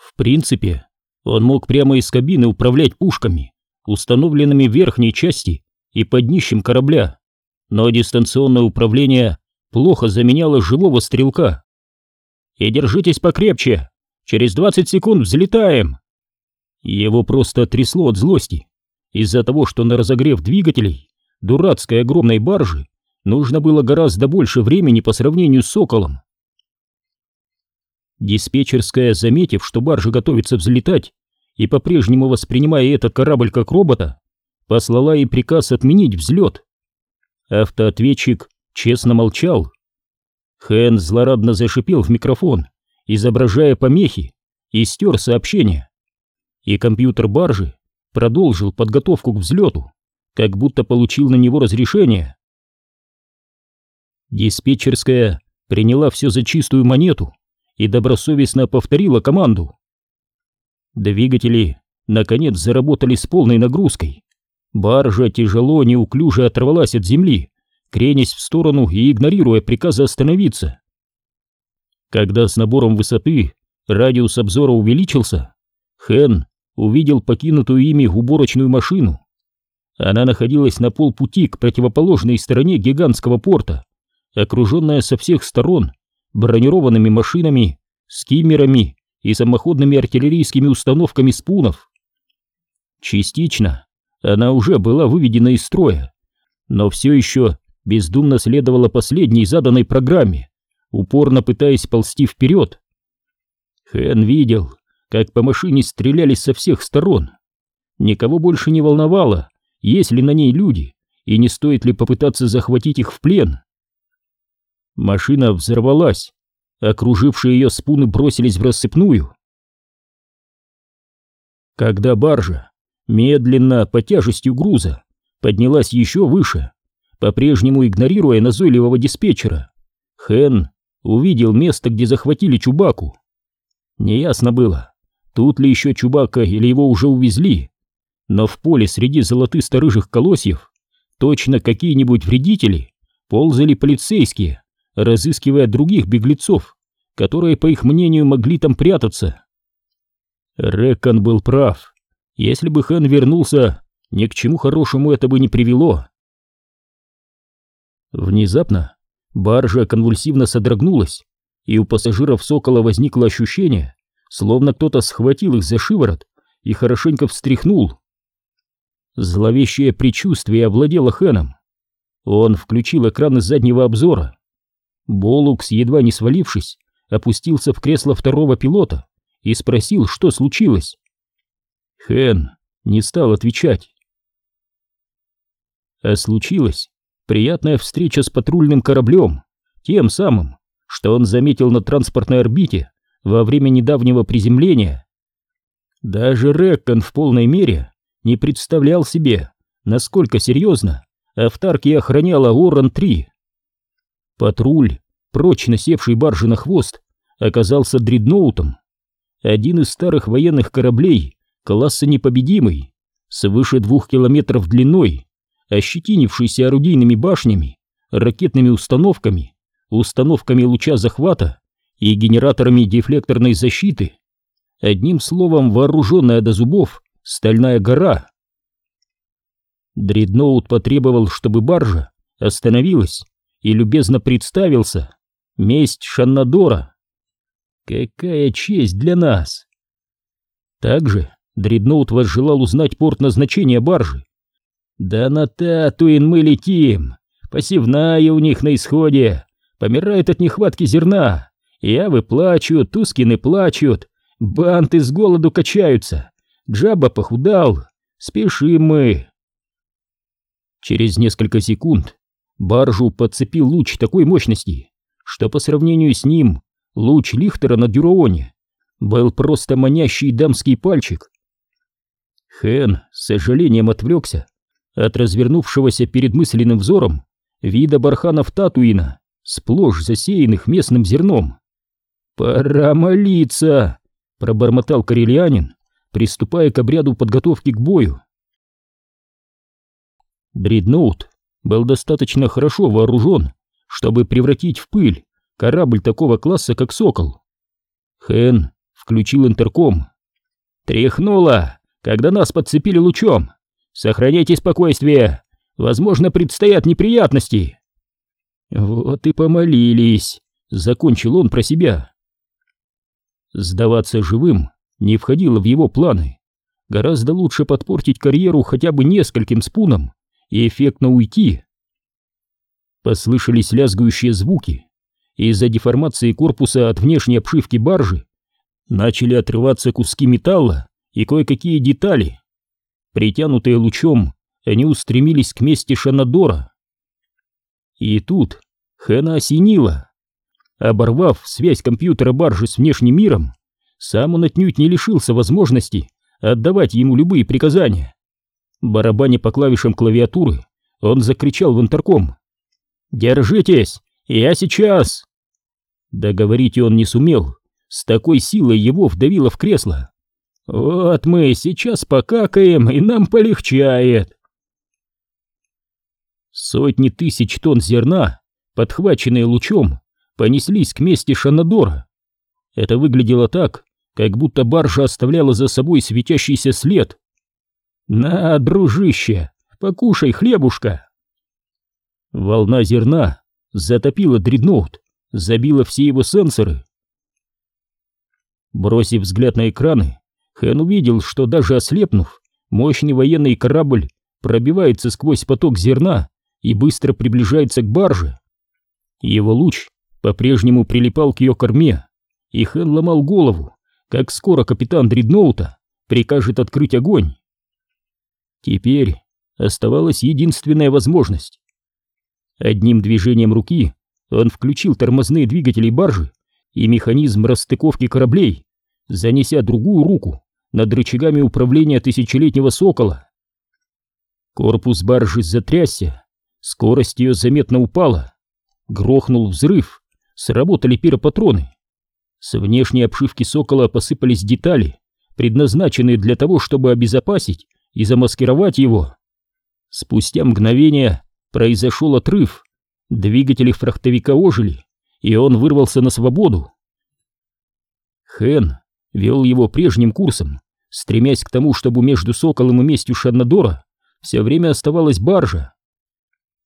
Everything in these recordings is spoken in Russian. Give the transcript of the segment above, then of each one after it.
В принципе, он мог прямо из кабины управлять пушками, установленными в верхней части и под днищем корабля, но дистанционное управление плохо заменяло живого стрелка. «И держитесь покрепче! Через 20 секунд взлетаем!» Его просто трясло от злости из-за того, что на разогрев двигателей дурацкой огромной баржи нужно было гораздо больше времени по сравнению с «Соколом». Диспетчерская, заметив, что баржа готовится взлетать, и по-прежнему воспринимая этот корабль как робота, послала ей приказ отменить взлет. Автоответчик честно молчал. Хэн злорадно зашипел в микрофон, изображая помехи, и стер сообщение. И компьютер баржи продолжил подготовку к взлету, как будто получил на него разрешение. Диспетчерская приняла все за чистую монету и добросовестно повторила команду. Двигатели, наконец, заработали с полной нагрузкой. Баржа тяжело, неуклюже оторвалась от земли, кренясь в сторону и игнорируя приказы остановиться. Когда с набором высоты радиус обзора увеличился, Хэн увидел покинутую ими уборочную машину. Она находилась на полпути к противоположной стороне гигантского порта, окруженная со всех сторон бронированными машинами, скиммерами и самоходными артиллерийскими установками спунов. Частично она уже была выведена из строя, но все еще бездумно следовала последней заданной программе, упорно пытаясь ползти вперед. Хэн видел, как по машине стреляли со всех сторон. Никого больше не волновало, есть ли на ней люди, и не стоит ли попытаться захватить их в плен. Машина взорвалась, окружившие ее спуны бросились в рассыпную. Когда баржа, медленно, по тяжестью груза, поднялась еще выше, по-прежнему игнорируя назойливого диспетчера, Хэн увидел место, где захватили Чубаку. Неясно было, тут ли еще Чубака или его уже увезли, но в поле среди золотисто-рыжих колосьев точно какие-нибудь вредители ползали полицейские, разыскивая других беглецов, которые, по их мнению, могли там прятаться. Рекон был прав. Если бы Хэн вернулся, ни к чему хорошему это бы не привело. Внезапно баржа конвульсивно содрогнулась, и у пассажиров «Сокола» возникло ощущение, словно кто-то схватил их за шиворот и хорошенько встряхнул. Зловещее предчувствие овладело Хэном. Он включил экран заднего обзора Болукс, едва не свалившись, опустился в кресло второго пилота и спросил, что случилось. Хэн не стал отвечать. А случилась приятная встреча с патрульным кораблем, тем самым, что он заметил на транспортной орбите во время недавнего приземления. Даже Реккон в полной мере не представлял себе, насколько серьезно Автарки охраняла Оран-3. Патруль, прочно севший баржи на хвост, оказался дредноутом. Один из старых военных кораблей, класса непобедимый, свыше двух километров длиной, ощетинившийся орудийными башнями, ракетными установками, установками луча захвата и генераторами дефлекторной защиты. Одним словом, вооруженная до зубов стальная гора. Дредноут потребовал, чтобы баржа остановилась и любезно представился. Месть Шаннадора. Какая честь для нас! Также Дредноут возжелал узнать порт назначения баржи. Да на Татуин мы летим. Посевная у них на исходе. Помирает от нехватки зерна. Явы плачут, Тускины плачут. Банты с голоду качаются. Джаба похудал. Спешим мы. Через несколько секунд Баржу подцепил луч такой мощности, что по сравнению с ним луч Лихтера на Дюраоне был просто манящий дамский пальчик. Хэн с сожалением отвлекся от развернувшегося перед мысленным взором вида барханов Татуина, сплошь засеянных местным зерном. «Пора молиться!» — пробормотал карельянин, приступая к обряду подготовки к бою. Дредноут был достаточно хорошо вооружен, чтобы превратить в пыль корабль такого класса, как «Сокол». Хэн включил интерком. «Тряхнуло, когда нас подцепили лучом! Сохраняйте спокойствие! Возможно, предстоят неприятности!» «Вот и помолились!» — закончил он про себя. Сдаваться живым не входило в его планы. Гораздо лучше подпортить карьеру хотя бы нескольким спунам и эффектно уйти. Послышались лязгающие звуки. Из-за деформации корпуса от внешней обшивки баржи начали отрываться куски металла и кое-какие детали. Притянутые лучом, они устремились к месте Шанадора. И тут Хэна осенила. Оборвав связь компьютера баржи с внешним миром, сам он отнюдь не лишился возможности отдавать ему любые приказания. Барабаня по клавишам клавиатуры, он закричал в интерком. «Держитесь! Я сейчас!» Договорить он не сумел, с такой силой его вдавило в кресло. «Вот мы сейчас покакаем, и нам полегчает!» Сотни тысяч тонн зерна, подхваченные лучом, понеслись к месте Шанадора. Это выглядело так, как будто баржа оставляла за собой светящийся след. «На, дружище, покушай хлебушка!» Волна зерна затопила дредноут, забила все его сенсоры. Бросив взгляд на экраны, Хэн увидел, что даже ослепнув, мощный военный корабль пробивается сквозь поток зерна и быстро приближается к барже. Его луч по-прежнему прилипал к ее корме, и Хэн ломал голову, как скоро капитан Дредноута прикажет открыть огонь. Теперь оставалась единственная возможность. Одним движением руки он включил тормозные двигатели баржи и механизм расстыковки кораблей, занеся другую руку над рычагами управления тысячелетнего сокола. Корпус баржи затрясся, скорость ее заметно упала, грохнул взрыв, сработали пиропатроны. С внешней обшивки сокола посыпались детали, предназначенные для того, чтобы обезопасить и замаскировать его. Спустя мгновение произошел отрыв, двигатели фрахтовика ожили, и он вырвался на свободу. Хэн вел его прежним курсом, стремясь к тому, чтобы между Соколом и местью Шаннадора все время оставалась баржа.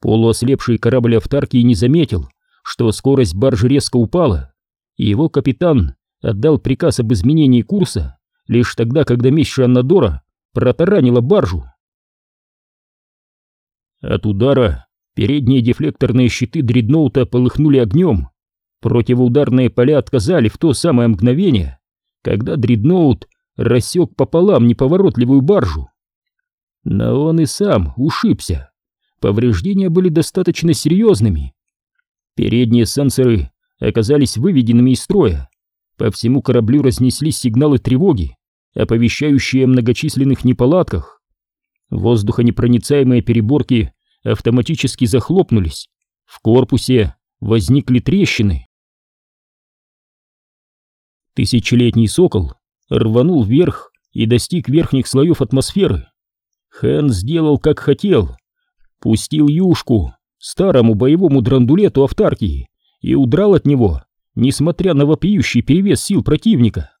Полуослепший корабль Автаркии не заметил, что скорость баржи резко упала, и его капитан отдал приказ об изменении курса лишь тогда, когда меч Шаннадора протаранила баржу. От удара передние дефлекторные щиты дредноута полыхнули огнем. Противоударные поля отказали в то самое мгновение, когда дредноут рассек пополам неповоротливую баржу. Но он и сам ушибся. Повреждения были достаточно серьезными. Передние сенсоры оказались выведенными из строя. По всему кораблю разнеслись сигналы тревоги, оповещающие о многочисленных неполадках. Воздухонепроницаемые переборки автоматически захлопнулись. В корпусе возникли трещины. Тысячелетний сокол рванул вверх и достиг верхних слоев атмосферы. Хэн сделал как хотел. Пустил юшку старому боевому драндулету автаркии и удрал от него, несмотря на вопиющий перевес сил противника.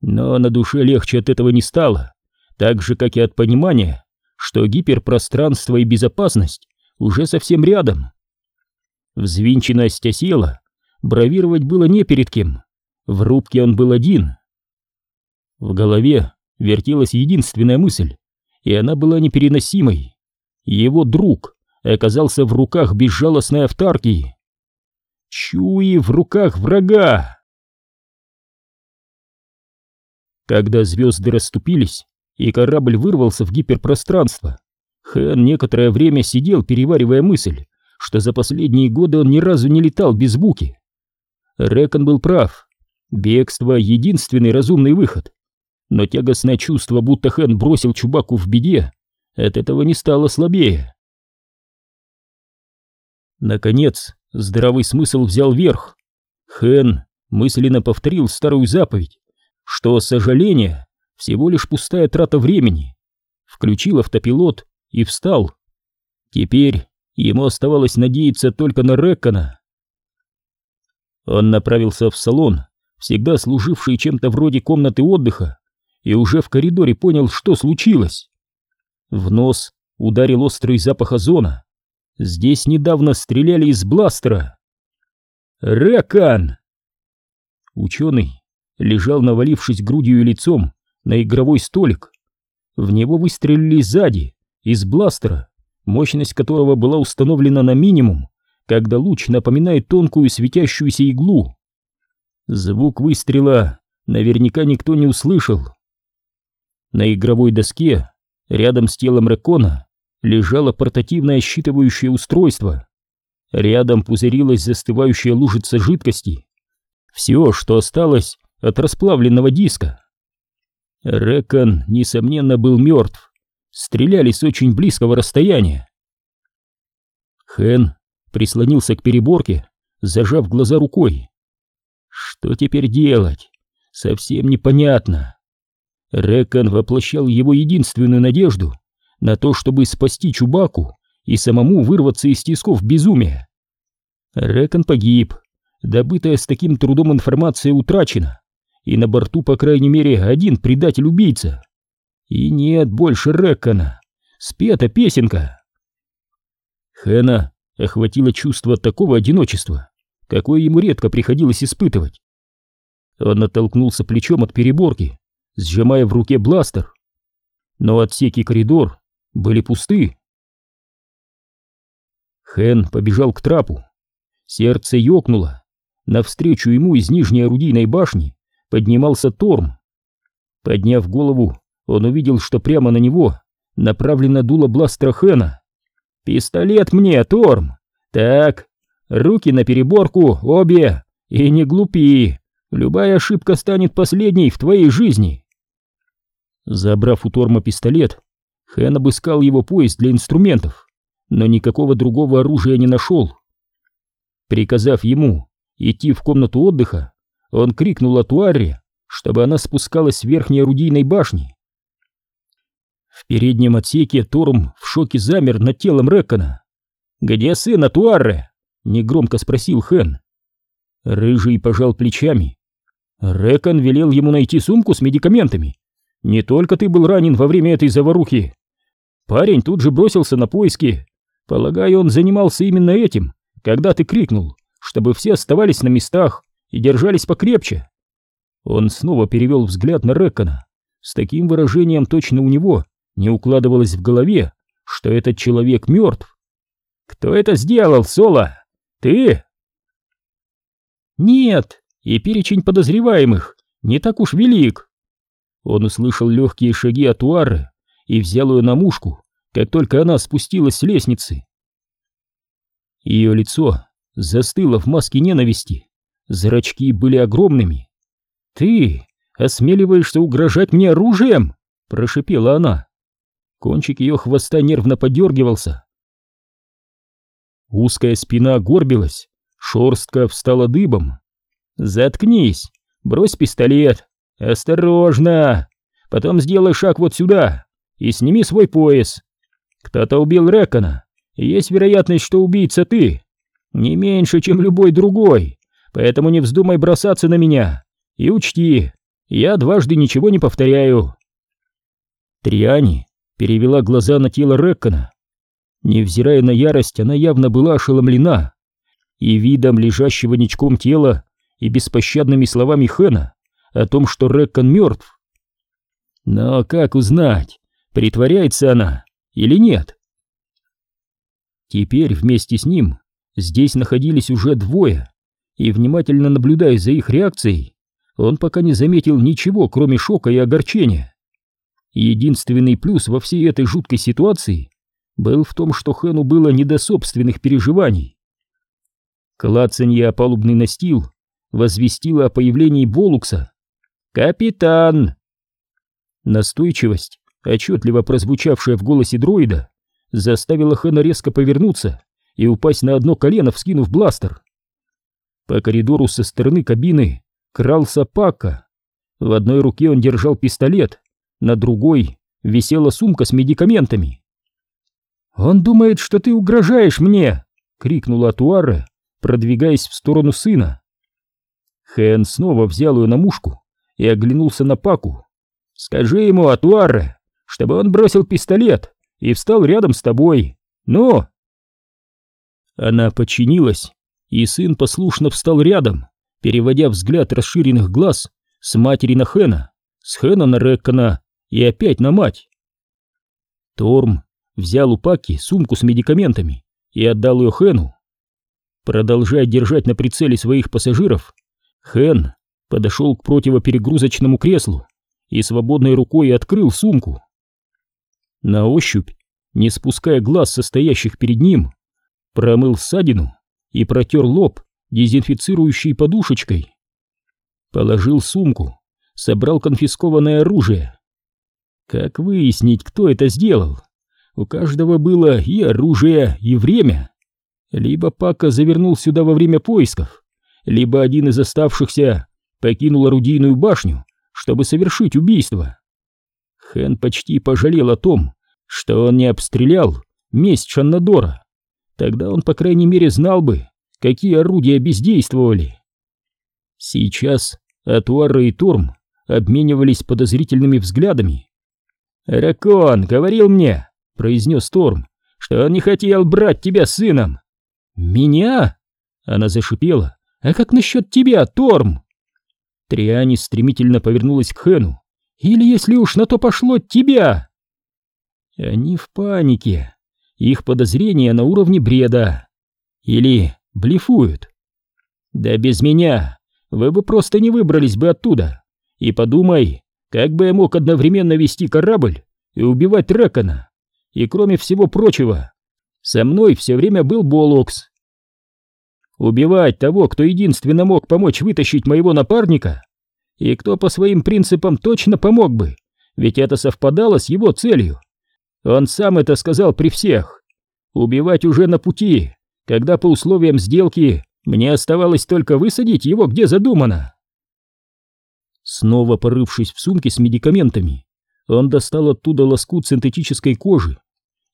Но на душе легче от этого не стало, так же, как и от понимания, что гиперпространство и безопасность уже совсем рядом. Взвинченность осела, бравировать было не перед кем, в рубке он был один. В голове вертелась единственная мысль, и она была непереносимой. Его друг оказался в руках безжалостной автаркии. Чуи в руках врага. Когда звезды расступились, и корабль вырвался в гиперпространство, Хэн некоторое время сидел, переваривая мысль, что за последние годы он ни разу не летал без буки. Рекон был прав. Бегство — единственный разумный выход. Но тягостное чувство, будто Хэн бросил Чубаку в беде, от этого не стало слабее. Наконец, Здравый смысл взял верх. Хэн мысленно повторил старую заповедь, что сожаление всего лишь пустая трата времени. Включил автопилот и встал. Теперь ему оставалось надеяться только на Реккона. Он направился в салон, всегда служивший чем-то вроде комнаты отдыха, и уже в коридоре понял, что случилось. В нос ударил острый запах озона. Здесь недавно стреляли из бластера. «Ракан!» Ученый лежал, навалившись грудью и лицом, на игровой столик. В него выстрелили сзади, из бластера, мощность которого была установлена на минимум, когда луч напоминает тонкую светящуюся иглу. Звук выстрела наверняка никто не услышал. На игровой доске, рядом с телом Рекона, лежало портативное считывающее устройство. Рядом пузырилась застывающая лужица жидкости. Все, что осталось от расплавленного диска. Рекон, несомненно, был мертв. Стреляли с очень близкого расстояния. Хэн прислонился к переборке, зажав глаза рукой. Что теперь делать? Совсем непонятно. Рекон воплощал его единственную надежду на то, чтобы спасти Чубаку и самому вырваться из тисков безумия. Рекон погиб, добытая с таким трудом информация утрачена, и на борту, по крайней мере, один предатель-убийца. И нет больше Рекона. Спета песенка. Хэна охватило чувство такого одиночества, какое ему редко приходилось испытывать. Он оттолкнулся плечом от переборки, сжимая в руке бластер. Но отсеки коридор были пусты. Хэн побежал к трапу. Сердце ёкнуло. Навстречу ему из нижней орудийной башни поднимался Торм. Подняв голову, он увидел, что прямо на него направлено дуло бластера Хэна. «Пистолет мне, Торм! Так, руки на переборку, обе, и не глупи, любая ошибка станет последней в твоей жизни!» Забрав у Торма пистолет, Хэн обыскал его пояс для инструментов, но никакого другого оружия не нашел. Приказав ему идти в комнату отдыха, он крикнул Атуарре, чтобы она спускалась с верхней орудийной башни. В переднем отсеке Торм в шоке замер над телом Реккона. «Где сын Атуарре?» — негромко спросил Хэн. Рыжий пожал плечами. Рекон велел ему найти сумку с медикаментами. Не только ты был ранен во время этой заварухи. Парень тут же бросился на поиски. Полагаю, он занимался именно этим, когда ты крикнул, чтобы все оставались на местах и держались покрепче. Он снова перевел взгляд на Реккона. С таким выражением точно у него не укладывалось в голове, что этот человек мертв. «Кто это сделал, Соло? Ты?» «Нет, и перечень подозреваемых не так уж велик». Он услышал легкие шаги от Уары и взял ее на мушку, как только она спустилась с лестницы. Ее лицо застыло в маске ненависти, зрачки были огромными. «Ты осмеливаешься угрожать мне оружием?» — прошипела она. Кончик ее хвоста нервно подергивался. Узкая спина горбилась, шорстка встала дыбом. «Заткнись! Брось пистолет! Осторожно! Потом сделай шаг вот сюда и сними свой пояс. Кто-то убил Рекона, есть вероятность, что убийца ты. Не меньше, чем любой другой, поэтому не вздумай бросаться на меня. И учти, я дважды ничего не повторяю». Триани перевела глаза на тело Реккона. Невзирая на ярость, она явно была ошеломлена. И видом лежащего ничком тела, и беспощадными словами Хэна о том, что Реккон мертв. Но как узнать, притворяется она или нет? Теперь вместе с ним здесь находились уже двое, и внимательно наблюдая за их реакцией, он пока не заметил ничего, кроме шока и огорчения. Единственный плюс во всей этой жуткой ситуации был в том, что Хэну было не до собственных переживаний. Клацанье о палубный настил возвестило о появлении Болукса, «Капитан!» Настойчивость, отчетливо прозвучавшая в голосе дроида, заставила Хэна резко повернуться и упасть на одно колено, вскинув бластер. По коридору со стороны кабины крался Пака. В одной руке он держал пистолет, на другой висела сумка с медикаментами. «Он думает, что ты угрожаешь мне!» — крикнула Туаре, продвигаясь в сторону сына. Хэн снова взял ее на мушку и оглянулся на Паку. «Скажи ему, Атуаре, чтобы он бросил пистолет и встал рядом с тобой. Ну!» Она подчинилась, и сын послушно встал рядом, переводя взгляд расширенных глаз с матери на Хэна, с Хэна на Реккона и опять на мать. Торм взял у Паки сумку с медикаментами и отдал ее Хэну. Продолжая держать на прицеле своих пассажиров, Хэн подошел к противоперегрузочному креслу и свободной рукой открыл сумку. На ощупь, не спуская глаз состоящих перед ним, промыл ссадину и протер лоб дезинфицирующей подушечкой. Положил сумку, собрал конфискованное оружие. Как выяснить, кто это сделал? У каждого было и оружие, и время. Либо Пака завернул сюда во время поисков, либо один из оставшихся покинул орудийную башню, чтобы совершить убийство. Хэн почти пожалел о том, что он не обстрелял месть Шаннадора. Тогда он, по крайней мере, знал бы, какие орудия бездействовали. Сейчас Атуара и Турм обменивались подозрительными взглядами. «Ракон говорил мне», — произнес Торм, — «что он не хотел брать тебя сыном». «Меня?» — она зашипела. «А как насчет тебя, Торм?» Триани стремительно повернулась к Хэну. «Или, если уж на то пошло, тебя!» Они в панике. Их подозрения на уровне бреда. Или блефуют. Да без меня вы бы просто не выбрались бы оттуда. И подумай, как бы я мог одновременно вести корабль и убивать Рэкона. И кроме всего прочего, со мной все время был Болокс. Убивать того, кто единственно мог помочь вытащить моего напарника, и кто по своим принципам точно помог бы, ведь это совпадало с его целью. Он сам это сказал при всех. Убивать уже на пути, когда по условиям сделки мне оставалось только высадить его где задумано. Снова порывшись в сумке с медикаментами, он достал оттуда лоскут синтетической кожи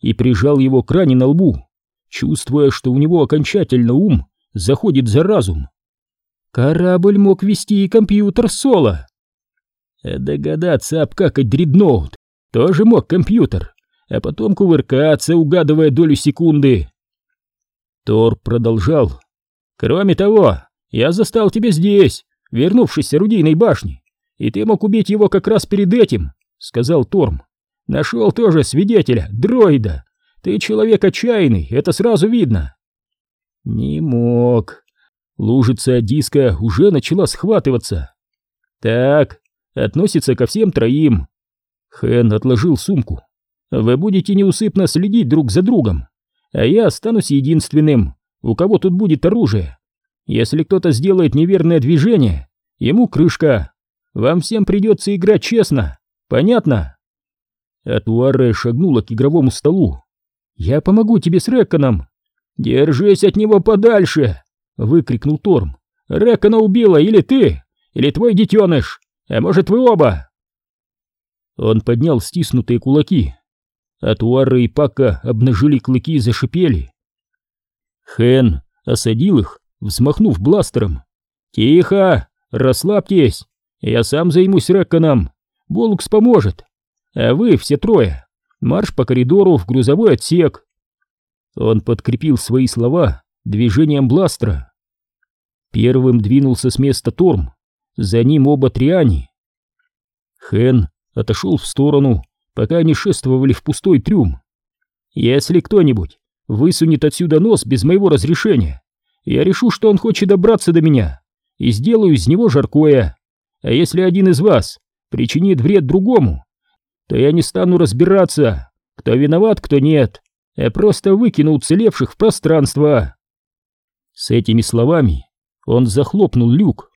и прижал его к ране на лбу, чувствуя, что у него окончательно ум заходит за разум. Корабль мог вести и компьютер Соло. Догадаться обкакать дредноут тоже мог компьютер а потом кувыркаться, угадывая долю секунды. Тор продолжал. «Кроме того, я застал тебя здесь, вернувшись с орудийной башни, и ты мог убить его как раз перед этим», — сказал Торм. «Нашел тоже свидетеля, дроида. Ты человек отчаянный, это сразу видно». «Не мог». Лужица диска уже начала схватываться. «Так, относится ко всем троим». Хэн отложил сумку вы будете неусыпно следить друг за другом, а я останусь единственным, у кого тут будет оружие. Если кто-то сделает неверное движение, ему крышка. Вам всем придется играть честно, понятно?» Атуаре шагнула к игровому столу. «Я помогу тебе с Рэконом!» «Держись от него подальше!» — выкрикнул Торм. «Рэкона убила или ты, или твой детеныш, а может вы оба!» Он поднял стиснутые кулаки. Атуары и Пака обнажили клыки и зашипели. Хэн осадил их, взмахнув бластером. «Тихо! Расслабьтесь! Я сам займусь Рэкконом! Болукс поможет! А вы, все трое, марш по коридору в грузовой отсек!» Он подкрепил свои слова движением бластера. Первым двинулся с места Торм, за ним оба Триани. Хэн отошел в сторону, пока они шествовали в пустой трюм. Если кто-нибудь высунет отсюда нос без моего разрешения, я решу, что он хочет добраться до меня, и сделаю из него жаркое. А если один из вас причинит вред другому, то я не стану разбираться, кто виноват, кто нет, а просто выкину уцелевших в пространство. С этими словами он захлопнул люк.